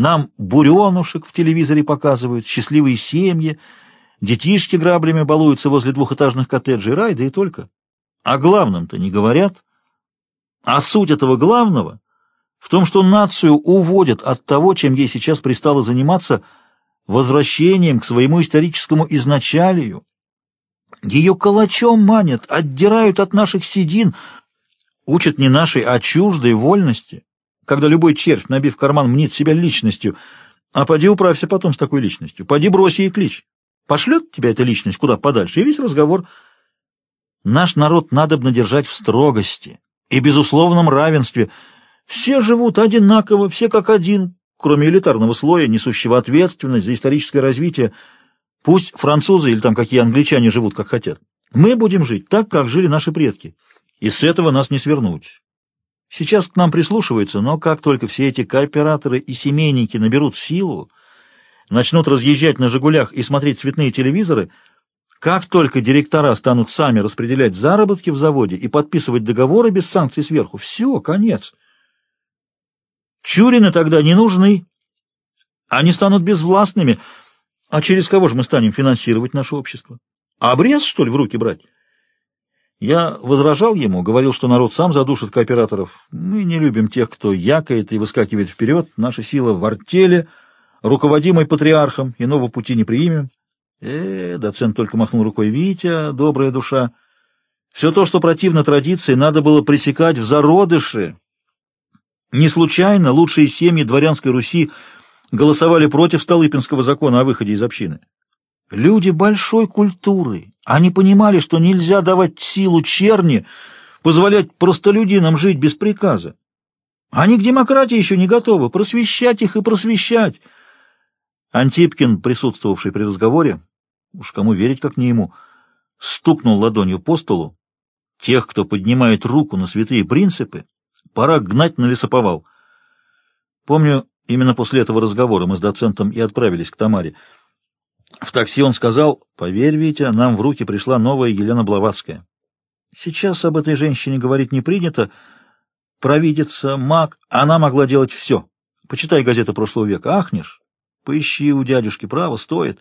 Нам буренушек в телевизоре показывают, счастливые семьи, детишки граблями балуются возле двухэтажных коттеджей, рай, да и только. О главном-то не говорят. А суть этого главного в том, что нацию уводят от того, чем ей сейчас пристало заниматься, возвращением к своему историческому изначалию. Ее калачом манят, отдирают от наших седин, учат не нашей, а чуждой вольности, когда любой червь, набив карман, мнит себя личностью. А поди управься потом с такой личностью, поди брось ей клич. Пошлет тебя эта личность куда подальше, и весь разговор. Наш народ надобно держать в строгости и безусловном равенстве. Все живут одинаково, все как один, кроме элитарного слоя, несущего ответственность за историческое развитие. Пусть французы или там какие англичане живут как хотят. Мы будем жить так, как жили наши предки. И с этого нас не свернуть. Сейчас к нам прислушиваются, но как только все эти кооператоры и семейники наберут силу, начнут разъезжать на «Жигулях» и смотреть цветные телевизоры, как только директора станут сами распределять заработки в заводе и подписывать договоры без санкций сверху, все, конец. Чурины тогда не нужны. Они станут безвластными. А через кого же мы станем финансировать наше общество? Обрез, что ли, в руки брать? Я возражал ему, говорил, что народ сам задушит кооператоров. Мы не любим тех, кто якает и выскакивает вперед. Наша сила в артели, руководимой патриархом, иного пути не примем. Э, доцент только махнул рукой. Витя, добрая душа. Все то, что противно традиции, надо было пресекать в зародыше. Не случайно лучшие семьи дворянской Руси голосовали против Столыпинского закона о выходе из общины. Люди большой культуры. Они понимали, что нельзя давать силу черни, позволять простолюдинам жить без приказа. Они к демократии еще не готовы. Просвещать их и просвещать. Антипкин, присутствовавший при разговоре, уж кому верить, как не ему, стукнул ладонью по столу. Тех, кто поднимает руку на святые принципы, пора гнать на лесоповал. Помню, именно после этого разговора мы с доцентом и отправились к Тамаре. В такси он сказал, «Поверь, Витя, нам в руки пришла новая Елена Блаватская. Сейчас об этой женщине говорить не принято. Провидица, маг, она могла делать все. Почитай газеты прошлого века, ахнешь. Поищи у дядюшки, право, стоит.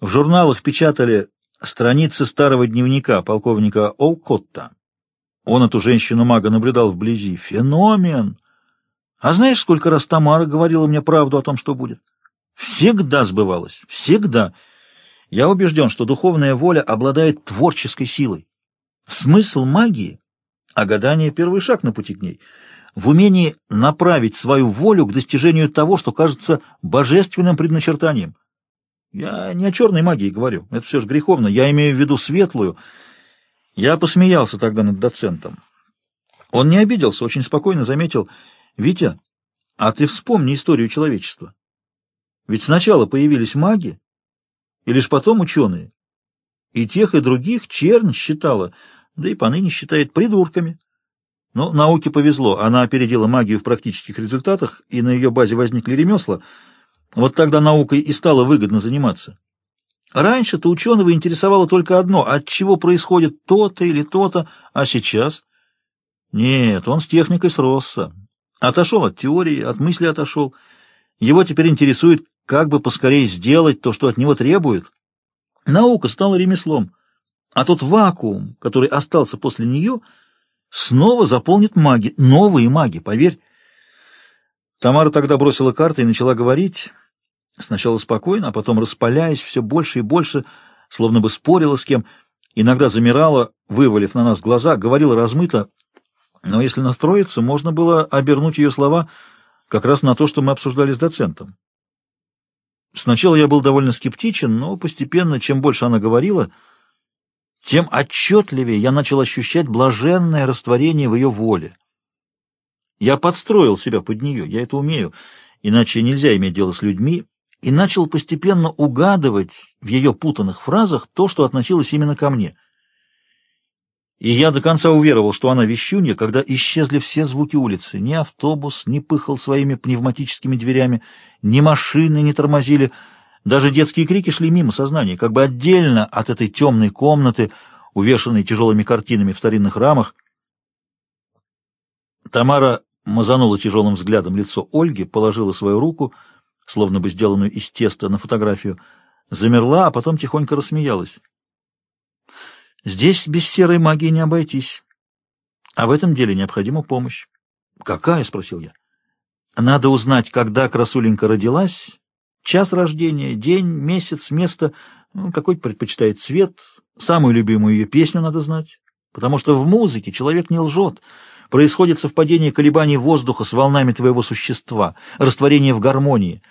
В журналах печатали страницы старого дневника полковника Олкотта. Он эту женщину-мага наблюдал вблизи. Феномен! А знаешь, сколько раз Тамара говорила мне правду о том, что будет? Всегда сбывалось. Всегда. Я убежден, что духовная воля обладает творческой силой. Смысл магии, а гадание — первый шаг на пути к ней, в умении направить свою волю к достижению того, что кажется божественным предначертанием. Я не о черной магии говорю, это все же греховно, я имею в виду светлую. Я посмеялся тогда над доцентом. Он не обиделся, очень спокойно заметил, «Витя, а ты вспомни историю человечества. Ведь сначала появились маги, и лишь потом ученые. И тех, и других чернь считала, да и поныне считает придурками. Но науке повезло, она опередила магию в практических результатах, и на ее базе возникли ремесла. Вот тогда наукой и стало выгодно заниматься. Раньше-то ученого интересовало только одно, от чего происходит то-то или то-то, а сейчас... Нет, он с техникой сросся. Отошел от теории, от мысли отошел. Его теперь интересует, как бы поскорее сделать то, что от него требует. Наука стала ремеслом, а тот вакуум, который остался после нее, снова заполнит маги, новые маги, поверь. Тамара тогда бросила карты и начала говорить, сначала спокойно, а потом распаляясь все больше и больше, словно бы спорила с кем, иногда замирала, вывалив на нас глаза, говорила размыто, но если настроиться, можно было обернуть ее слова как раз на то, что мы обсуждали с доцентом. Сначала я был довольно скептичен, но постепенно, чем больше она говорила, тем отчетливее я начал ощущать блаженное растворение в ее воле. Я подстроил себя под нее, я это умею, иначе нельзя иметь дело с людьми, и начал постепенно угадывать в ее путанных фразах то, что относилось именно ко мне. И я до конца уверовал, что она вещунья, когда исчезли все звуки улицы. Ни автобус не пыхал своими пневматическими дверями, ни машины не тормозили. Даже детские крики шли мимо сознания, как бы отдельно от этой темной комнаты, увешанной тяжелыми картинами в старинных рамах. Тамара мазанула тяжелым взглядом лицо Ольги, положила свою руку, словно бы сделанную из теста, на фотографию, замерла, а потом тихонько рассмеялась. «Здесь без серой магии не обойтись. А в этом деле необходима помощь». «Какая?» — спросил я. «Надо узнать, когда красуленька родилась, час рождения, день, месяц, место, ну, какой предпочитает цвет, самую любимую ее песню надо знать, потому что в музыке человек не лжет» происходит совпадение колебаний воздуха с волнами твоего существа, растворение в гармонии.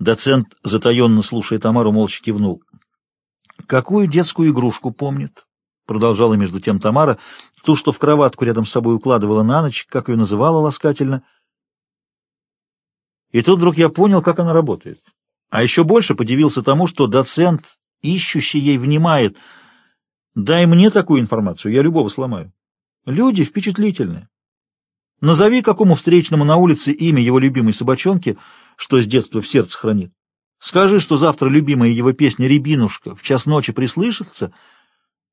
Доцент, затаенно слушая Тамару, молча кивнул. «Какую детскую игрушку помнит?» Продолжала между тем Тамара, ту, что в кроватку рядом с собой укладывала на ночь, как ее называла ласкательно. И тут вдруг я понял, как она работает. А еще больше подивился тому, что доцент, ищущий ей, внимает. «Дай мне такую информацию, я любого сломаю». Люди впечатлительны. Назови какому встречному на улице имя его любимой собачонки, что с детства в сердце хранит. Скажи, что завтра любимая его песня «Рябинушка» в час ночи прислышится,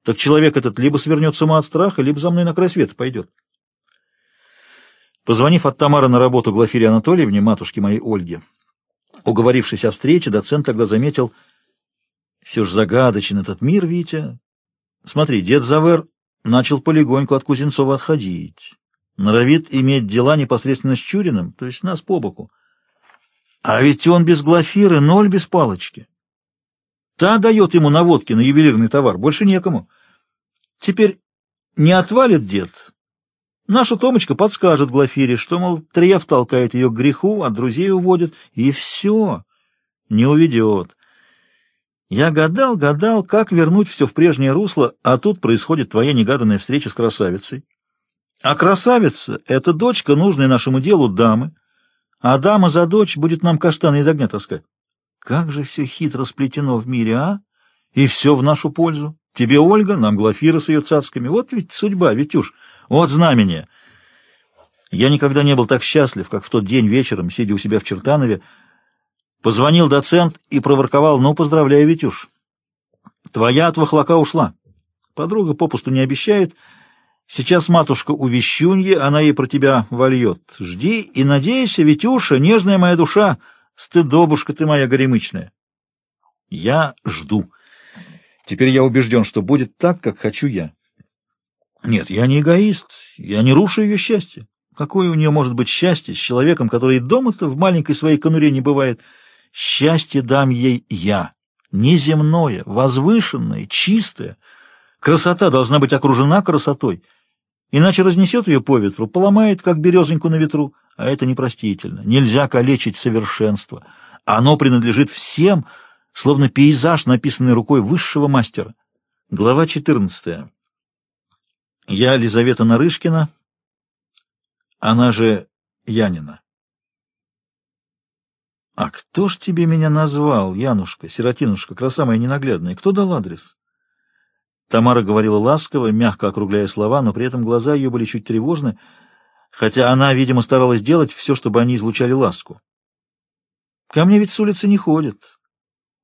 так человек этот либо свернет с ума от страха, либо за мной на край света пойдет. Позвонив от Тамары на работу Глафире Анатольевне, матушке моей Ольге, уговорившись о встрече, доцент тогда заметил, все ж загадочен этот мир, Витя. Смотри, дед Завер начал полегоньку от Кузнецова отходить. Норовит иметь дела непосредственно с Чуриным, то есть нас по боку. А ведь он без Глафиры, ноль без палочки. Та дает ему наводки на ювелирный товар, больше некому. Теперь не отвалит дед. Наша Томочка подскажет Глафире, что, мол, Трияв толкает ее к греху, а друзей уводит, и все, не уведет. Я гадал, гадал, как вернуть все в прежнее русло, а тут происходит твоя негаданная встреча с красавицей. А красавица — это дочка нужной нашему делу дамы, а дама за дочь будет нам каштаны из огня таскать. Как же все хитро сплетено в мире, а? И все в нашу пользу. Тебе Ольга, нам Глафира с ее цацками. Вот ведь судьба, уж, вот знамение. Я никогда не был так счастлив, как в тот день вечером, сидя у себя в Чертанове, Позвонил доцент и проворковал, ну, поздравляю, Витюш. Твоя от ушла. Подруга попусту не обещает. Сейчас матушка у Вещуньи, она ей про тебя вольет. Жди и надейся, Витюша, нежная моя душа, стыдобушка ты моя горемычная. Я жду. Теперь я убежден, что будет так, как хочу я. Нет, я не эгоист, я не рушу ее счастье. Какое у нее может быть счастье с человеком, который дома-то в маленькой своей конуре не бывает, — Счастье дам ей я, неземное, возвышенное, чистое. Красота должна быть окружена красотой, иначе разнесет ее по ветру, поломает, как березоньку на ветру, а это непростительно. Нельзя калечить совершенство. Оно принадлежит всем, словно пейзаж, написанный рукой высшего мастера. Глава 14. Я Лизавета Нарышкина, она же Янина. «А кто ж тебе меня назвал, Янушка, сиротинушка, краса моя ненаглядная? Кто дал адрес?» Тамара говорила ласково, мягко округляя слова, но при этом глаза ее были чуть тревожны, хотя она, видимо, старалась делать все, чтобы они излучали ласку. «Ко мне ведь с улицы не ходят.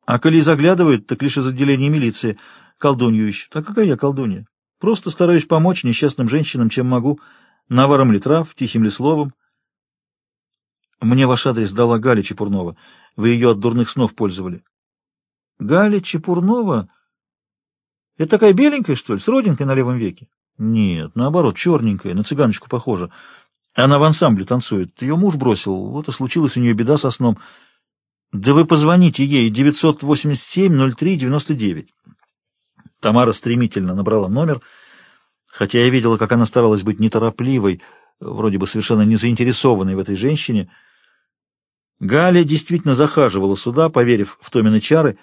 А коли заглядывают, так лишь из отделения милиции. Колдунью ищут. А какая я колдунья? Просто стараюсь помочь несчастным женщинам, чем могу, наваром ли трав, тихим ли словом. Мне ваш адрес дала Галя Чепурнова. Вы ее от дурных снов пользовали. Галя Чепурнова? Это такая беленькая, что ли, с родинкой на левом веке? Нет, наоборот, черненькая, на цыганочку похожа. Она в ансамбле танцует. Ее муж бросил, вот и случилась у нее беда со сном. Да вы позвоните ей, 987-03-99. Тамара стремительно набрала номер, хотя я видела, как она старалась быть неторопливой, вроде бы совершенно не заинтересованной в этой женщине, Галя действительно захаживала сюда, поверив в Томины чары.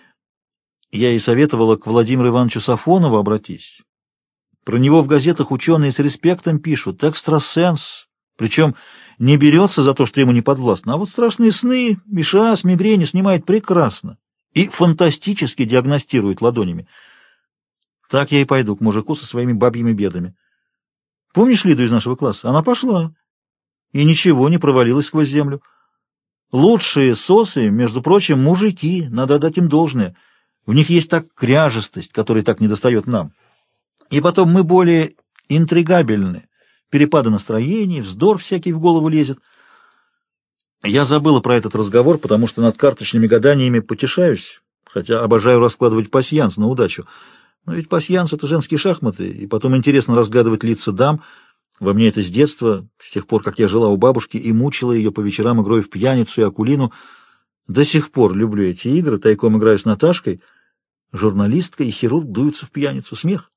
Я ей советовала к Владимиру Ивановичу Сафонову обратись. Про него в газетах ученые с респектом пишут. Экстрасенс. Причем не берется за то, что ему не подвластно. А вот страшные сны, ишас, мигрени снимает прекрасно. И фантастически диагностирует ладонями. Так я и пойду к мужику со своими бабьими бедами. Помнишь Лиду из нашего класса? Она пошла. И ничего, не провалилась сквозь землю. Лучшие сосы, между прочим, мужики, надо дать им должное. В них есть так кряжестость, которой так недостает нам. И потом мы более интригабельны, перепады настроений, вздор всякий в голову лезет. Я забыла про этот разговор, потому что над карточными гаданиями потешаюсь, хотя обожаю раскладывать пасьянс на удачу. Но ведь пасьянс — это женские шахматы, и потом интересно разглядывать лица дам. Во мне это с детства, с тех пор, как я жила у бабушки и мучила ее по вечерам игрой в пьяницу и акулину. До сих пор люблю эти игры, тайком играю с Наташкой. Журналистка и хирург дуются в пьяницу. Смех.